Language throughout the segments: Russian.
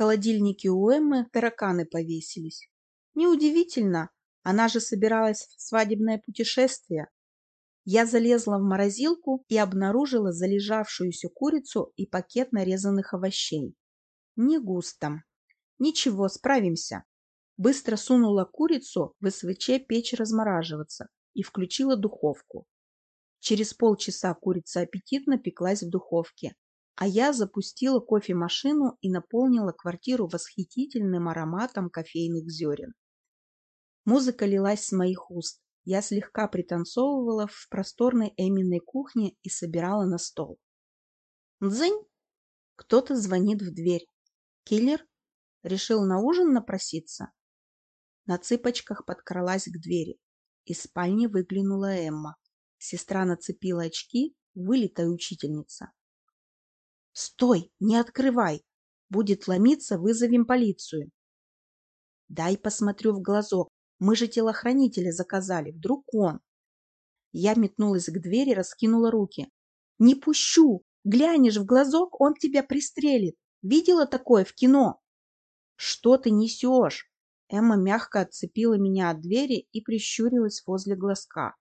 холодильнике у Эммы тараканы повесились. Неудивительно, она же собиралась в свадебное путешествие. Я залезла в морозилку и обнаружила залежавшуюся курицу и пакет нарезанных овощей. Не густо. Ничего, справимся. Быстро сунула курицу в СВЧ печь размораживаться и включила духовку. Через полчаса курица аппетитно пеклась в духовке, а я запустила кофемашину и наполнила квартиру восхитительным ароматом кофейных зерен. Музыка лилась с моих уст. Я слегка пританцовывала в просторной Эминой кухне и собирала на стол. Дзынь! Кто-то звонит в дверь. Киллер? Решил на ужин напроситься? На цыпочках подкралась к двери. Из спальни выглянула Эмма. Сестра нацепила очки, вылитая учительница. «Стой! Не открывай! Будет ломиться, вызовем полицию!» «Дай посмотрю в глазок. Мы же телохранителя заказали. Вдруг он?» Я метнулась к двери, раскинула руки. «Не пущу! Глянешь в глазок, он тебя пристрелит! Видела такое в кино?» «Что ты несешь?» Эмма мягко отцепила меня от двери и прищурилась возле глазка.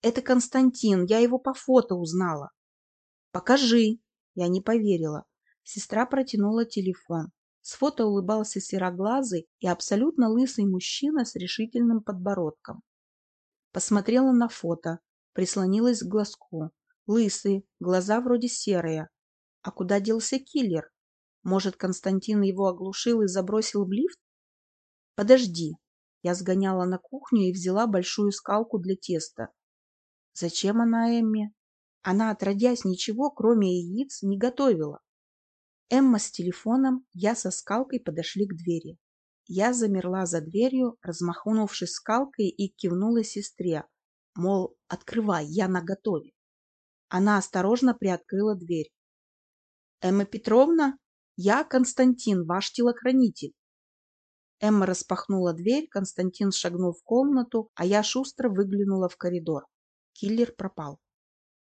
Это Константин, я его по фото узнала. Покажи. Я не поверила. Сестра протянула телефон. С фото улыбался сероглазый и абсолютно лысый мужчина с решительным подбородком. Посмотрела на фото, прислонилась к глазку. Лысый, глаза вроде серые. А куда делся киллер? Может, Константин его оглушил и забросил в лифт? Подожди. Я сгоняла на кухню и взяла большую скалку для теста. Зачем она Эмме? Она, отродясь, ничего, кроме яиц, не готовила. Эмма с телефоном, я со скалкой подошли к двери. Я замерла за дверью, размахнувшись скалкой и кивнула сестре, мол, открывай, я наготове. Она осторожно приоткрыла дверь. «Эмма Петровна, я Константин, ваш телохранитель». Эмма распахнула дверь, Константин шагнул в комнату, а я шустро выглянула в коридор. Киллер пропал.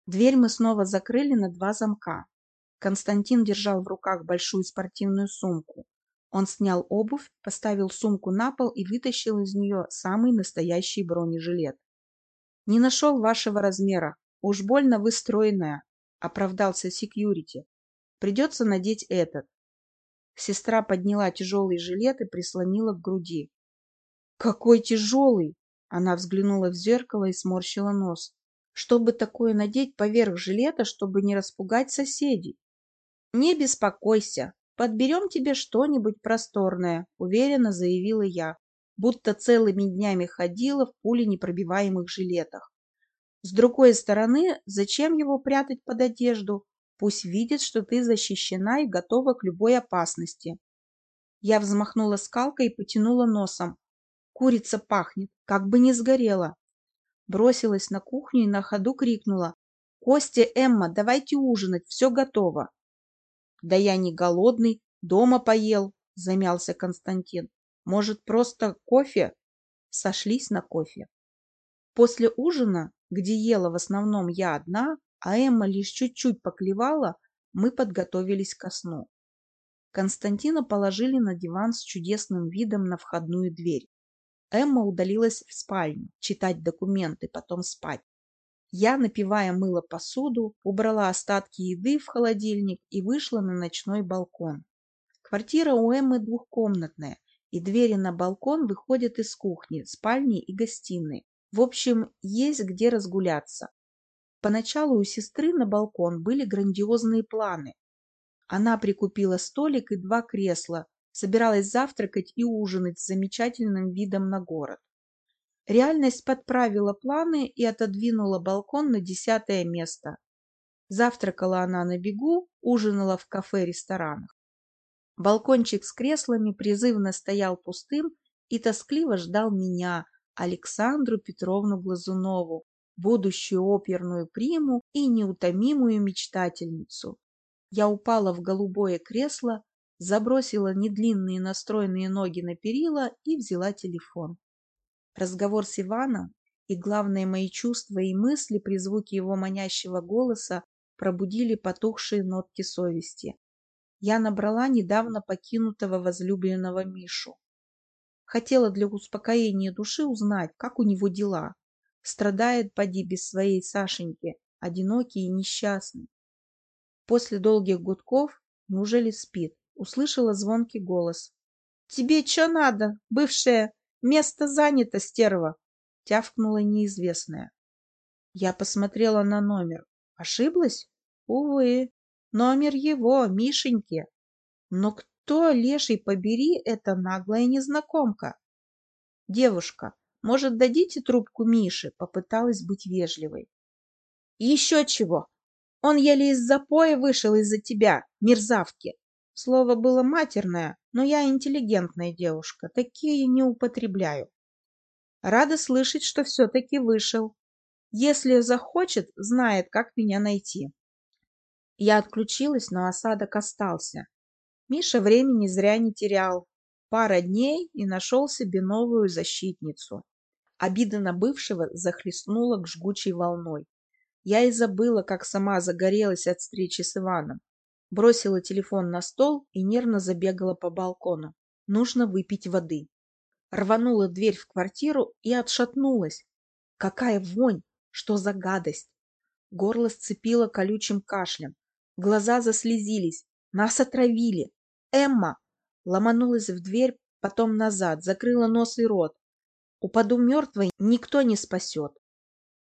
Дверь мы снова закрыли на два замка. Константин держал в руках большую спортивную сумку. Он снял обувь, поставил сумку на пол и вытащил из нее самый настоящий бронежилет. «Не нашел вашего размера. Уж больно вы стройная», — оправдался секьюрити. «Придется надеть этот». Сестра подняла тяжелый жилет и прислонила к груди. «Какой тяжелый!» Она взглянула в зеркало и сморщила нос. Чтобы такое надеть поверх жилета, чтобы не распугать соседей? Не беспокойся, подберем тебе что-нибудь просторное, уверенно заявила я, будто целыми днями ходила в пуленепробиваемых жилетах. С другой стороны, зачем его прятать под одежду? Пусть видит, что ты защищена и готова к любой опасности. Я взмахнула скалкой и потянула носом. Курица пахнет, как бы не сгорела. Бросилась на кухню и на ходу крикнула. «Костя, Эмма, давайте ужинать, все готово!» «Да я не голодный, дома поел», — замялся Константин. «Может, просто кофе?» Сошлись на кофе. После ужина, где ела в основном я одна, а Эмма лишь чуть-чуть поклевала, мы подготовились ко сну. Константина положили на диван с чудесным видом на входную дверь. Эмма удалилась в спальню, читать документы, потом спать. Я, напивая, мыла посуду, убрала остатки еды в холодильник и вышла на ночной балкон. Квартира у Эммы двухкомнатная, и двери на балкон выходят из кухни, спальни и гостиной. В общем, есть где разгуляться. Поначалу у сестры на балкон были грандиозные планы. Она прикупила столик и два кресла, собиралась завтракать и ужинать с замечательным видом на город. Реальность подправила планы и отодвинула балкон на десятое место. Завтракала она на бегу, ужинала в кафе-ресторанах. Балкончик с креслами призывно стоял пустым и тоскливо ждал меня, Александру Петровну Глазунову, будущую оперную приму и неутомимую мечтательницу. Я упала в голубое кресло, забросила недлинные настроенные ноги на перила и взяла телефон. Разговор с Иваном и, главное, мои чувства и мысли при звуке его манящего голоса пробудили потухшие нотки совести. Я набрала недавно покинутого возлюбленного Мишу. Хотела для успокоения души узнать, как у него дела. Страдает, поди, без своей Сашеньки, одинокий и несчастный. После долгих гудков, неужели спит, услышала звонкий голос. «Тебе что надо, бывшая? Место занято, стерва!» тявкнула неизвестная. Я посмотрела на номер. Ошиблась? Увы, номер его, Мишеньки. Но кто, леший побери, эта наглая незнакомка? Девушка, может, дадите трубку Мише? Попыталась быть вежливой. Еще чего? Он еле из запоя вышел из-за тебя, мерзавки. Слово было матерное, но я интеллигентная девушка, такие не употребляю. Рада слышать, что все-таки вышел. Если захочет, знает, как меня найти. Я отключилась, но осадок остался. Миша времени зря не терял. Пара дней и нашел себе новую защитницу. Обида на бывшего захлестнула к жгучей волной. Я и забыла, как сама загорелась от встречи с Иваном. Бросила телефон на стол и нервно забегала по балкону. Нужно выпить воды рванула дверь в квартиру и отшатнулась. Какая вонь! Что за гадость! Горло сцепило колючим кашлем. Глаза заслезились. Нас отравили. Эмма! Ломанулась в дверь, потом назад, закрыла нос и рот. Упаду мертвой, никто не спасет.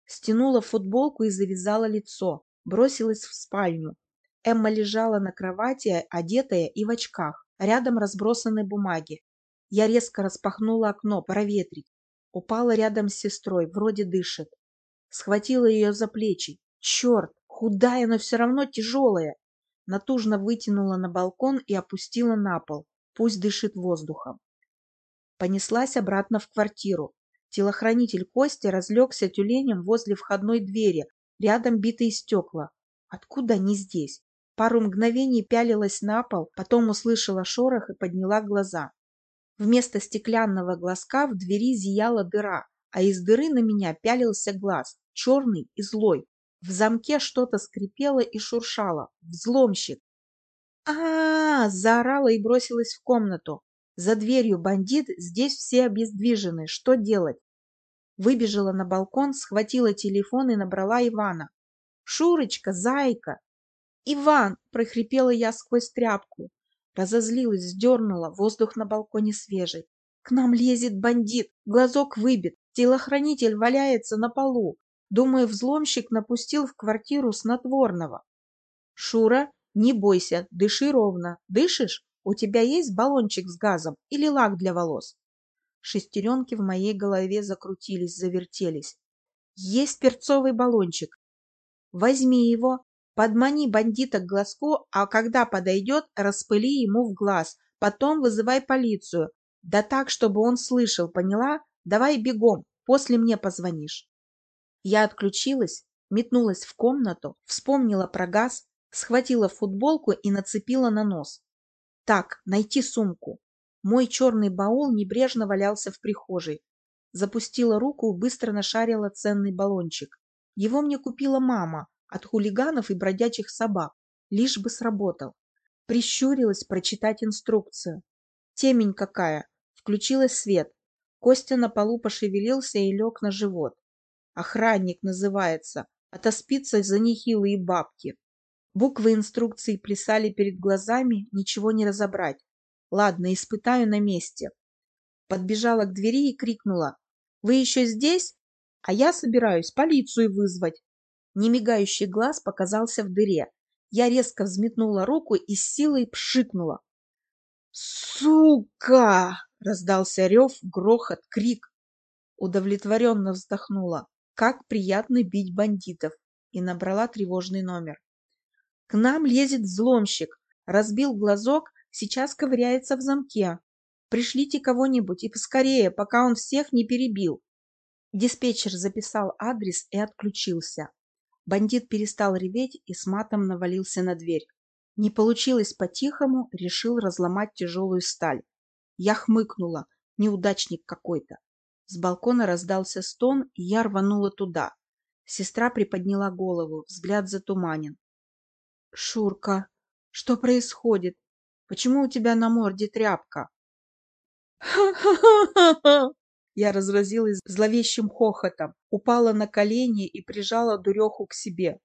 Стянула футболку и завязала лицо. Бросилась в спальню. Эмма лежала на кровати, одетая и в очках. Рядом разбросаны бумаги. Я резко распахнула окно, проветрить. Упала рядом с сестрой, вроде дышит. Схватила ее за плечи. Черт, худая, но все равно тяжелая. Натужно вытянула на балкон и опустила на пол. Пусть дышит воздухом. Понеслась обратно в квартиру. Телохранитель Кости разлегся тюленем возле входной двери, рядом битые стекла. Откуда они здесь? Пару мгновений пялилась на пол, потом услышала шорох и подняла глаза. Вместо стеклянного глазка в двери зияла дыра, а из дыры на меня пялился глаз, черный и злой. В замке что-то скрипело и шуршало. Взломщик. а, -а, -а заорала и бросилась в комнату. За дверью бандит, здесь все обездвижены. Что делать? Выбежала на балкон, схватила телефон и набрала Ивана. «Шурочка, зайка!» «Иван!» – прохрипела я сквозь тряпку. Разозлилась, сдернула, воздух на балконе свежий. К нам лезет бандит, глазок выбит, телохранитель валяется на полу. Думаю, взломщик напустил в квартиру снотворного. Шура, не бойся, дыши ровно. Дышишь? У тебя есть баллончик с газом или лак для волос? Шестеренки в моей голове закрутились, завертелись. Есть перцовый баллончик. Возьми его, Подмани бандита к глазку, а когда подойдет, распыли ему в глаз. Потом вызывай полицию. Да так, чтобы он слышал, поняла? Давай бегом, после мне позвонишь. Я отключилась, метнулась в комнату, вспомнила про газ, схватила футболку и нацепила на нос. Так, найти сумку. Мой черный баул небрежно валялся в прихожей. Запустила руку быстро нашарила ценный баллончик. Его мне купила мама, от хулиганов и бродячих собак, лишь бы сработал. Прищурилась прочитать инструкцию. Темень какая. Включилась свет. Костя на полу пошевелился и лег на живот. Охранник называется. Отоспится за нехилые бабки. Буквы инструкции плясали перед глазами, ничего не разобрать. Ладно, испытаю на месте. Подбежала к двери и крикнула. «Вы еще здесь? А я собираюсь полицию вызвать. Немигающий глаз показался в дыре. Я резко взметнула руку и с силой пшикнула. «Сука!» — раздался рев, грохот, крик. Удовлетворенно вздохнула. Как приятно бить бандитов. И набрала тревожный номер. К нам лезет взломщик. Разбил глазок, сейчас ковыряется в замке. Пришлите кого-нибудь и поскорее, пока он всех не перебил. Диспетчер записал адрес и отключился. Бандит перестал реветь и с матом навалился на дверь. Не получилось по-тихому, решил разломать тяжелую сталь. Я хмыкнула. Неудачник какой-то. С балкона раздался стон, и я рванула туда. Сестра приподняла голову, взгляд затуманен. «Шурка, что происходит? Почему у тебя на морде тряпка? Ха-ха-ха-ха! Я разразилась зловещим хохотом, упала на колени и прижала дуреху к себе.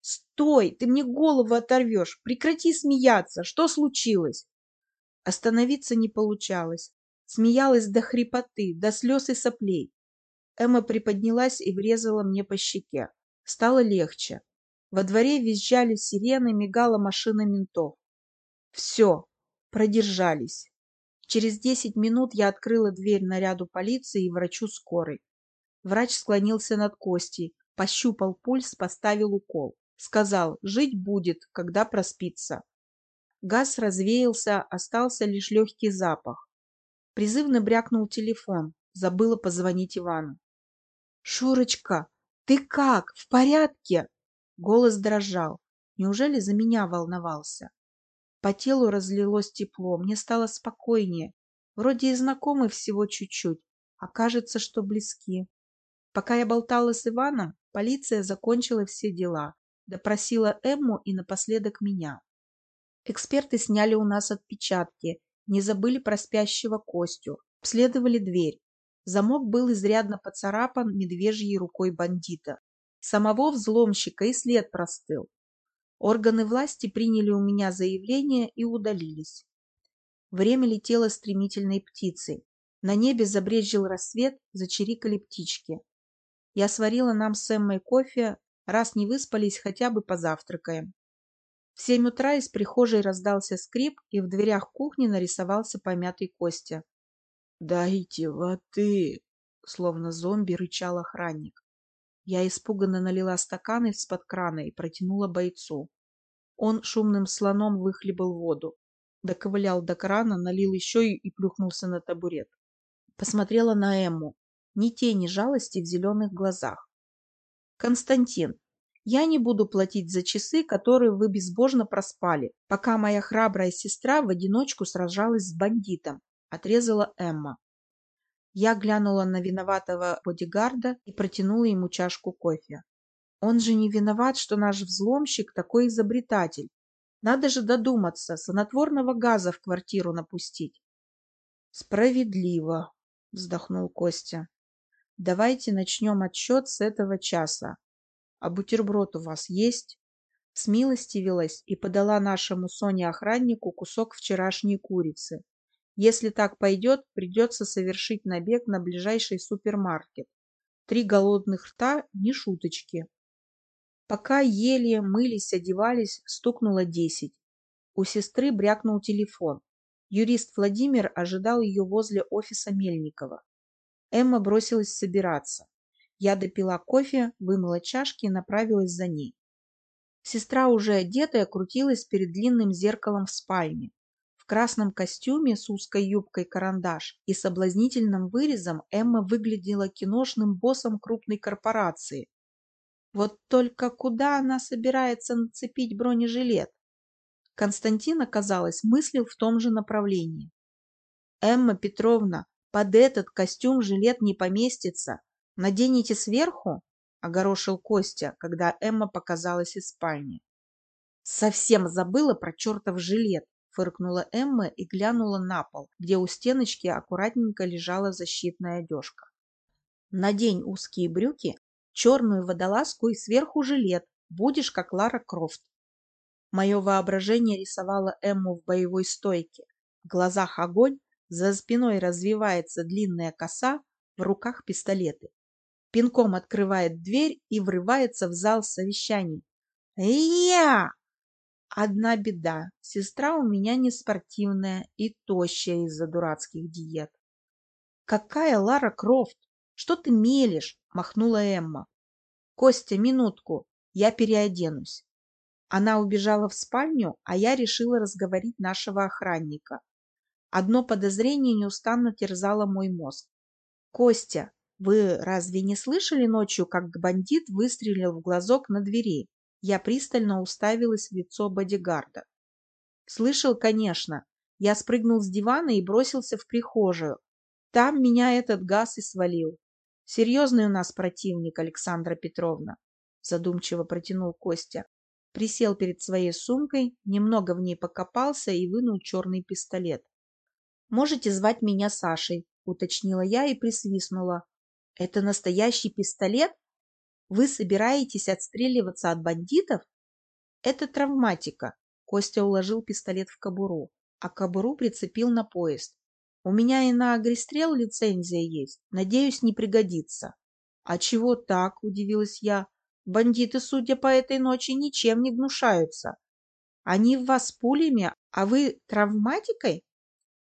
«Стой! Ты мне голову оторвешь! Прекрати смеяться! Что случилось?» Остановиться не получалось. Смеялась до хрипоты, до слез и соплей. Эмма приподнялась и врезала мне по щеке. Стало легче. Во дворе визжали сирены, мигала машина ментов. Все, продержались. Через десять минут я открыла дверь наряду полиции и врачу скорой. Врач склонился над Костей, пощупал пульс, поставил укол. Сказал, жить будет, когда проспится. Газ развеялся, остался лишь легкий запах. Призывно брякнул телефон, забыла позвонить Ивану. «Шурочка, ты как? В порядке?» Голос дрожал. Неужели за меня волновался? По телу разлилось тепло, мне стало спокойнее. Вроде и знакомы всего чуть-чуть, а кажется, что близки. Пока я болтала с Иваном, полиция закончила все дела, допросила Эмму и напоследок меня. Эксперты сняли у нас отпечатки, не забыли про спящего Костю, обследовали дверь. Замок был изрядно поцарапан медвежьей рукой бандита. Самого взломщика и след простыл. Органы власти приняли у меня заявление и удалились. Время летело стремительной птицей. На небе забрезжил рассвет, зачирикали птички. Я сварила нам с Эммой кофе, раз не выспались, хотя бы позавтракаем. В семь утра из прихожей раздался скрип, и в дверях кухни нарисовался помятый Костя. «Дайте воды!» — словно зомби рычал охранник. Я испуганно налила стаканы из-под крана и протянула бойцу. Он шумным слоном выхлебал воду. Доковылял до крана, налил еще и плюхнулся на табурет. Посмотрела на Эмму. Ни тени жалости в зеленых глазах. «Константин, я не буду платить за часы, которые вы безбожно проспали, пока моя храбрая сестра в одиночку сражалась с бандитом», — отрезала Эмма. Я глянула на виноватого бодигарда и протянула ему чашку кофе. Он же не виноват, что наш взломщик такой изобретатель. Надо же додуматься, сонотворного газа в квартиру напустить. Справедливо, вздохнул Костя. Давайте начнем отсчет с этого часа. А бутерброд у вас есть? Смилостивилась и подала нашему Соне-охраннику кусок вчерашней курицы. Если так пойдет, придется совершить набег на ближайший супермаркет. Три голодных рта – не шуточки. Пока ели, мылись, одевались, стукнуло десять. У сестры брякнул телефон. Юрист Владимир ожидал ее возле офиса Мельникова. Эмма бросилась собираться. Я допила кофе, вымыла чашки и направилась за ней. Сестра, уже одетая, крутилась перед длинным зеркалом в спальне в красном костюме с узкой юбкой карандаш и соблазнительным вырезом Эмма выглядела киношным боссом крупной корпорации. Вот только куда она собирается нацепить бронежилет? Константин, оказалось, мыслил в том же направлении. «Эмма Петровна, под этот костюм жилет не поместится. Наденете сверху?» — огорошил Костя, когда Эмма показалась из спальни. «Совсем забыла про чертов жилет фыркнула Эмма и глянула на пол, где у стеночки аккуратненько лежала защитная одежка. Надень узкие брюки, черную водолазку и сверху жилет, будешь как Лара Крофт. Мое воображение рисовало Эмму в боевой стойке. В глазах огонь, за спиной развивается длинная коса, в руках пистолеты. Пинком открывает дверь и врывается в зал совещаний. «Я!» Одна беда. Сестра у меня не спортивная и тощая из-за дурацких диет. Какая Лара Крофт? Что ты мелешь? Махнула Эмма. Костя, минутку. Я переоденусь. Она убежала в спальню, а я решила разговорить нашего охранника. Одно подозрение неустанно терзало мой мозг. Костя, вы разве не слышали ночью, как бандит выстрелил в глазок на двери? Я пристально уставилась в лицо бодигарда. Слышал, конечно. Я спрыгнул с дивана и бросился в прихожую. Там меня этот газ и свалил. Серьезный у нас противник, Александра Петровна, задумчиво протянул Костя. присел перед своей сумкой, немного в ней покопался и вынул черный пистолет. «Можете звать меня Сашей», — уточнила я и присвистнула. «Это настоящий пистолет? Вы собираетесь отстреливаться от бандитов?» «Это травматика», — Костя уложил пистолет в кобуру, а кобуру прицепил на поезд. «У меня и на огрестрел лицензия есть. Надеюсь, не пригодится». «А чего так?» – удивилась я. «Бандиты, судя по этой ночи, ничем не гнушаются. Они в вас пулями, а вы травматикой?»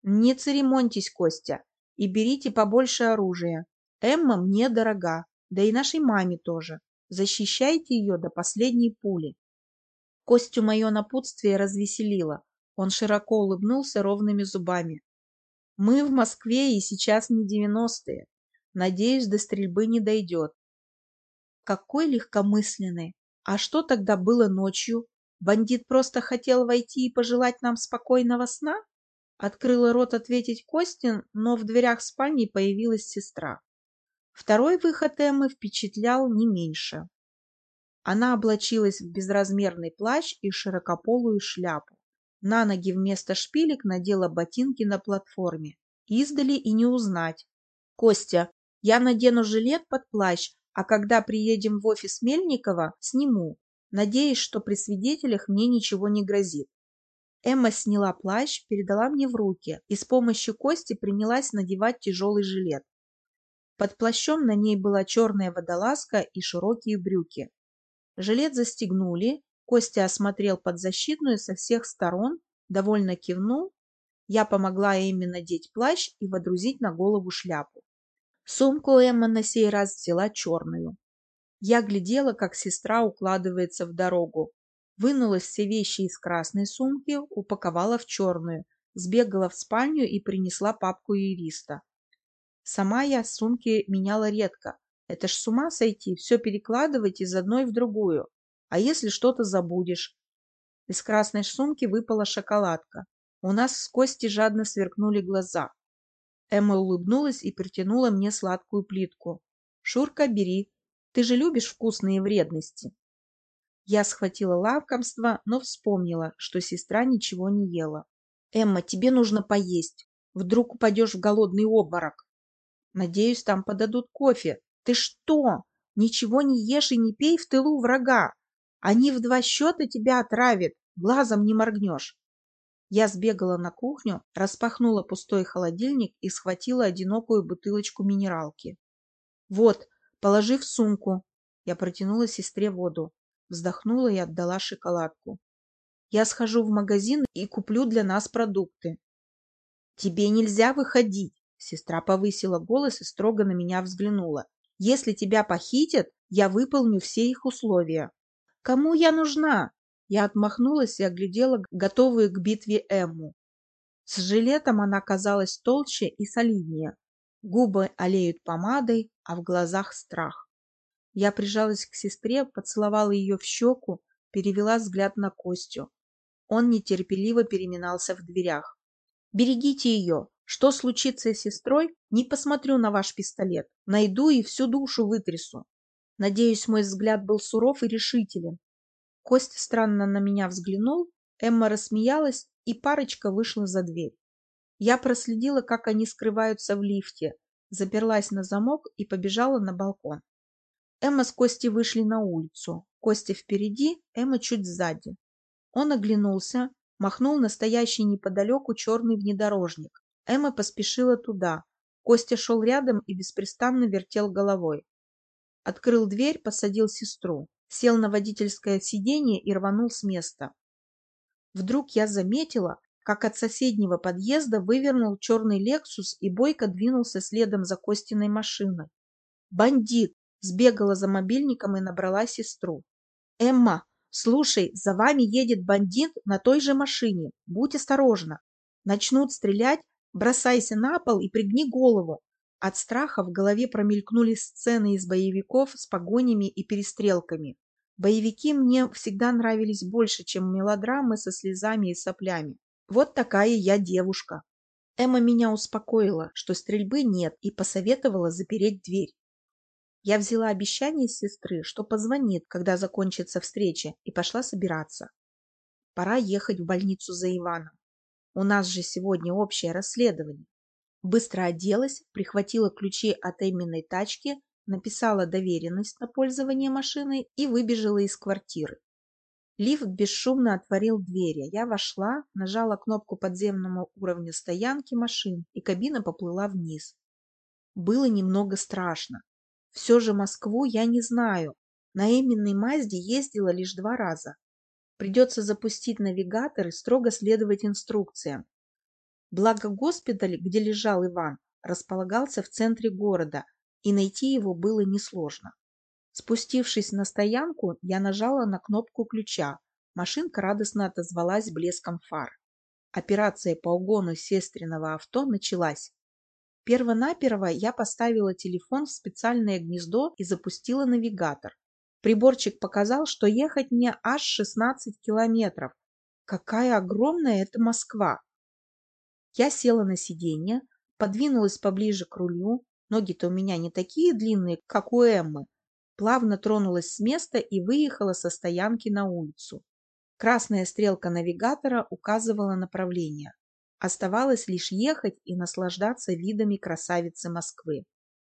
«Не церемоньтесь, Костя, и берите побольше оружия. Эмма мне дорога, да и нашей маме тоже. Защищайте ее до последней пули». Костю мое напутствие развеселило. Он широко улыбнулся ровными зубами. «Мы в Москве и сейчас не девяностые. Надеюсь, до стрельбы не дойдет. Какой легкомысленный. А что тогда было ночью? Бандит просто хотел войти и пожелать нам спокойного сна? Открыла рот ответить Костин, но в дверях спальни появилась сестра. Второй выход Эммы впечатлял не меньше. Она облачилась в безразмерный плащ и широкополую шляпу. На ноги вместо шпилек надела ботинки на платформе. Издали и не узнать. «Костя, я надену жилет под плащ, а когда приедем в офис Мельникова, сниму, надеясь, что при свидетелях мне ничего не грозит. Эмма сняла плащ, передала мне в руки и с помощью Кости принялась надевать тяжелый жилет. Под плащом на ней была черная водолазка и широкие брюки. Жилет застегнули, Костя осмотрел подзащитную со всех сторон, довольно кивнул. Я помогла Эмме надеть плащ и водрузить на голову шляпу. Сумку Эмма на сей раз взяла черную. Я глядела, как сестра укладывается в дорогу. Вынула все вещи из красной сумки, упаковала в черную, сбегала в спальню и принесла папку юриста. Сама я сумки меняла редко. Это ж с ума сойти, все перекладывать из одной в другую. А если что-то забудешь? Из красной сумки выпала шоколадка. У нас с Костей жадно сверкнули глаза. Эмма улыбнулась и протянула мне сладкую плитку. «Шурка, бери. Ты же любишь вкусные вредности». Я схватила лакомство, но вспомнила, что сестра ничего не ела. «Эмма, тебе нужно поесть. Вдруг упадешь в голодный обморок». «Надеюсь, там подадут кофе. Ты что? Ничего не ешь и не пей в тылу врага. Они в два счета тебя отравят, глазом не моргнешь». Я сбегала на кухню, распахнула пустой холодильник и схватила одинокую бутылочку минералки. «Вот, положи в сумку». Я протянула сестре воду, вздохнула и отдала шоколадку. «Я схожу в магазин и куплю для нас продукты». «Тебе нельзя выходить!» Сестра повысила голос и строго на меня взглянула. «Если тебя похитят, я выполню все их условия». «Кому я нужна?» Я отмахнулась и оглядела готовую к битве Эмму. С жилетом она казалась толще и солиднее. Губы олеют помадой, а в глазах страх. Я прижалась к сестре, поцеловала ее в щеку, перевела взгляд на Костю. Он нетерпеливо переминался в дверях. «Берегите ее! Что случится с сестрой, не посмотрю на ваш пистолет. Найду и всю душу вытрясу». Надеюсь, мой взгляд был суров и решителен, Костя странно на меня взглянул, Эмма рассмеялась, и парочка вышла за дверь. Я проследила, как они скрываются в лифте, заперлась на замок и побежала на балкон. Эмма с Костей вышли на улицу. Костя впереди, Эмма чуть сзади. Он оглянулся, махнул настоящий неподалеку черный внедорожник. Эмма поспешила туда. Костя шел рядом и беспрестанно вертел головой. Открыл дверь, посадил сестру сел на водительское сиденье и рванул с места. Вдруг я заметила, как от соседнего подъезда вывернул черный «Лексус» и бойко двинулся следом за Костиной машиной. «Бандит!» – сбегала за мобильником и набрала сестру. «Эмма, слушай, за вами едет бандит на той же машине. Будь осторожна. Начнут стрелять, бросайся на пол и пригни голову. От страха в голове промелькнули сцены из боевиков с погонями и перестрелками. Боевики мне всегда нравились больше, чем мелодрамы со слезами и соплями. Вот такая я девушка. Эмма меня успокоила, что стрельбы нет, и посоветовала запереть дверь. Я взяла обещание сестры, что позвонит, когда закончится встреча, и пошла собираться. Пора ехать в больницу за Иваном. У нас же сегодня общее расследование. Быстро оделась, прихватила ключи от Эминой тачки, написала доверенность на пользование машиной и выбежала из квартиры. Лифт бесшумно отворил двери. Я вошла, нажала кнопку подземного уровня стоянки машин, и кабина поплыла вниз. Было немного страшно. Все же Москву я не знаю. На Эминной Мазде ездила лишь два раза. Придется запустить навигатор и строго следовать инструкциям. Благо госпиталь, где лежал Иван, располагался в центре города, и найти его было несложно. Спустившись на стоянку, я нажала на кнопку ключа. Машинка радостно отозвалась блеском фар. Операция по угону сестренного авто началась. Первонаперво я поставила телефон в специальное гнездо и запустила навигатор. Приборчик показал, что ехать мне аж 16 километров. Какая огромная это Москва! Я села на сиденье, подвинулась поближе к рулю, ноги-то у меня не такие длинные, как у Эммы, плавно тронулась с места и выехала со стоянки на улицу. Красная стрелка навигатора указывала направление. Оставалось лишь ехать и наслаждаться видами красавицы Москвы.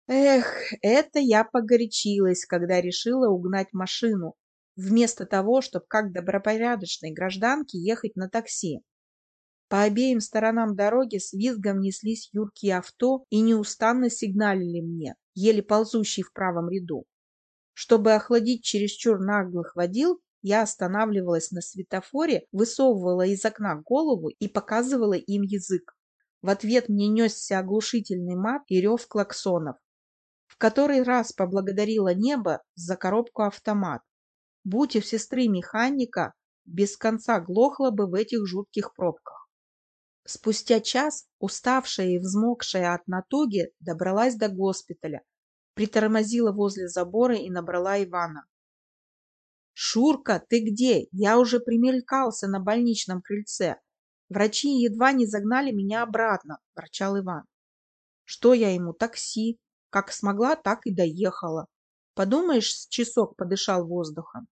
Эх, это я погорячилась, когда решила угнать машину, вместо того, чтобы как добропорядочной гражданке ехать на такси. По обеим сторонам дороги с визгом неслись юркие авто и неустанно сигналили мне, еле ползущий в правом ряду. Чтобы охладить чересчур наглых водил, я останавливалась на светофоре, высовывала из окна голову и показывала им язык. В ответ мне несся оглушительный мат и рев клаксонов. В который раз поблагодарила небо за коробку автомат. Будь у сестры механика, без конца глохла бы в этих жутких пробках. Спустя час, уставшая и взмокшая от натуги, добралась до госпиталя, притормозила возле забора и набрала Ивана. «Шурка, ты где? Я уже примелькался на больничном крыльце. Врачи едва не загнали меня обратно», – ворчал Иван. «Что я ему? Такси. Как смогла, так и доехала. Подумаешь, с часок подышал воздухом.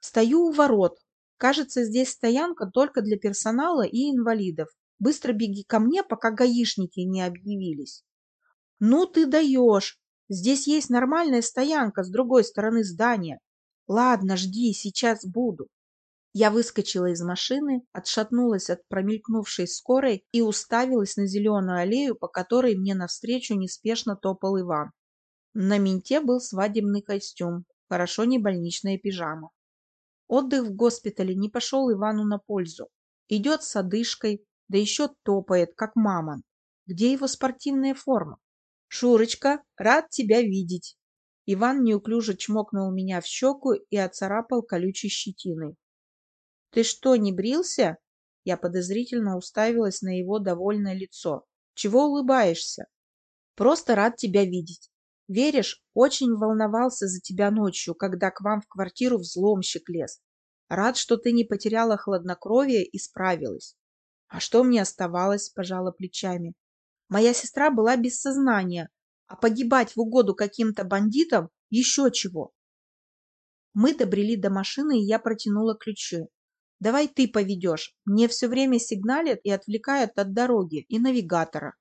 Стою у ворот. Кажется, здесь стоянка только для персонала и инвалидов. Быстро беги ко мне, пока гаишники не объявились. Ну ты даешь. Здесь есть нормальная стоянка с другой стороны здания. Ладно, жди, сейчас буду. Я выскочила из машины, отшатнулась от промелькнувшей скорой и уставилась на зеленую аллею, по которой мне навстречу неспешно топал Иван. На менте был свадебный костюм, хорошо не больничная пижама. Отдых в госпитале не пошел Ивану на пользу. Идет с одышкой, да еще топает, как мамон. Где его спортивная форма? Шурочка, рад тебя видеть. Иван неуклюже чмокнул меня в щеку и оцарапал колючей щетиной. Ты что, не брился? Я подозрительно уставилась на его довольное лицо. Чего улыбаешься? Просто рад тебя видеть. Веришь, очень волновался за тебя ночью, когда к вам в квартиру взломщик лез. Рад, что ты не потеряла хладнокровие и справилась. А что мне оставалось, пожала плечами. Моя сестра была без сознания, а погибать в угоду каким-то бандитам еще чего. Мы добрели до машины, и я протянула ключи. Давай ты поведешь. Мне все время сигналят и отвлекают от дороги и навигатора.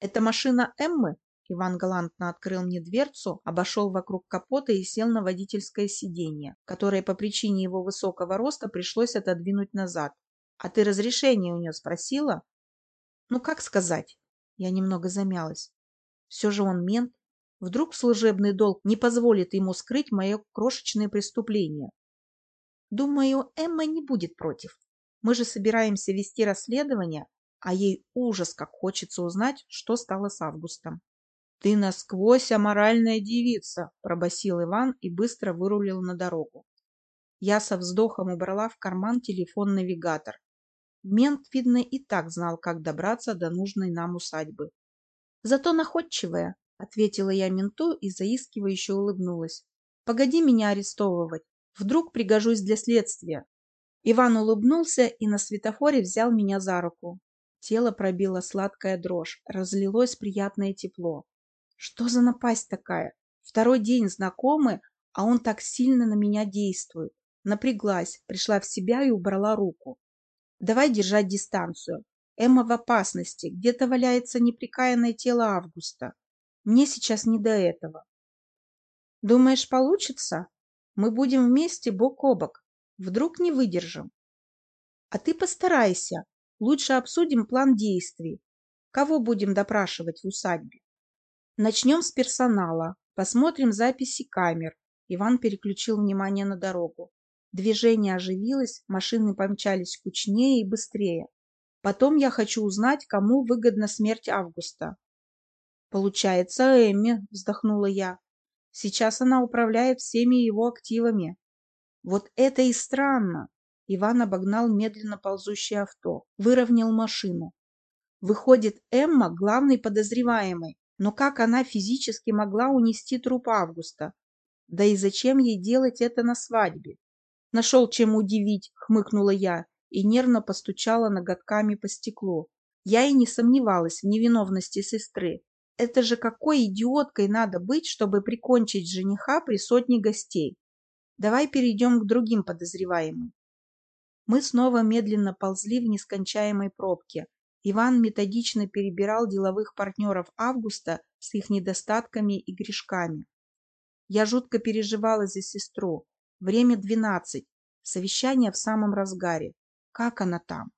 Это машина Эммы? Иван галантно открыл мне дверцу, обошел вокруг капота и сел на водительское сиденье, которое по причине его высокого роста пришлось отодвинуть назад. А ты разрешение у нее спросила? Ну, как сказать? Я немного замялась. Все же он мент. Вдруг служебный долг не позволит ему скрыть мое крошечное преступление. Думаю, Эмма не будет против. Мы же собираемся вести расследование, а ей ужас, как хочется узнать, что стало с Августом. «Ты насквозь аморальная девица!» – пробасил Иван и быстро вырулил на дорогу. Я со вздохом убрала в карман телефон-навигатор. Мент, видно, и так знал, как добраться до нужной нам усадьбы. «Зато находчивая», — ответила я менту и заискивающе улыбнулась. «Погоди меня арестовывать. Вдруг пригожусь для следствия». Иван улыбнулся и на светофоре взял меня за руку. Тело пробило сладкая дрожь, разлилось приятное тепло. Что за напасть такая? Второй день знакомы, а он так сильно на меня действует. Напряглась, пришла в себя и убрала руку. Давай держать дистанцию. Эмма в опасности. Где-то валяется неприкаянное тело Августа. Мне сейчас не до этого. Думаешь, получится? Мы будем вместе бок о бок. Вдруг не выдержим. А ты постарайся. Лучше обсудим план действий. Кого будем допрашивать в усадьбе? Начнем с персонала. Посмотрим записи камер. Иван переключил внимание на дорогу. Движение оживилось, машины помчались кучнее и быстрее. Потом я хочу узнать, кому выгодна смерть Августа. Получается, Эмми, вздохнула я. Сейчас она управляет всеми его активами. Вот это и странно. Иван обогнал медленно ползущее авто, выровнял машину. Выходит, Эмма главный подозреваемый. Но как она физически могла унести труп Августа? Да и зачем ей делать это на свадьбе? Нашел чем удивить, хмыкнула я и нервно постучала ноготками по стеклу. Я и не сомневалась в невиновности сестры. Это же какой идиоткой надо быть, чтобы прикончить жениха при сотне гостей. Давай перейдем к другим подозреваемым. Мы снова медленно ползли в нескончаемой пробке. Иван методично перебирал деловых партнеров Августа с их недостатками и грешками. Я жутко переживала за сестру. Время двенадцать. Совещание в самом разгаре. Как она там?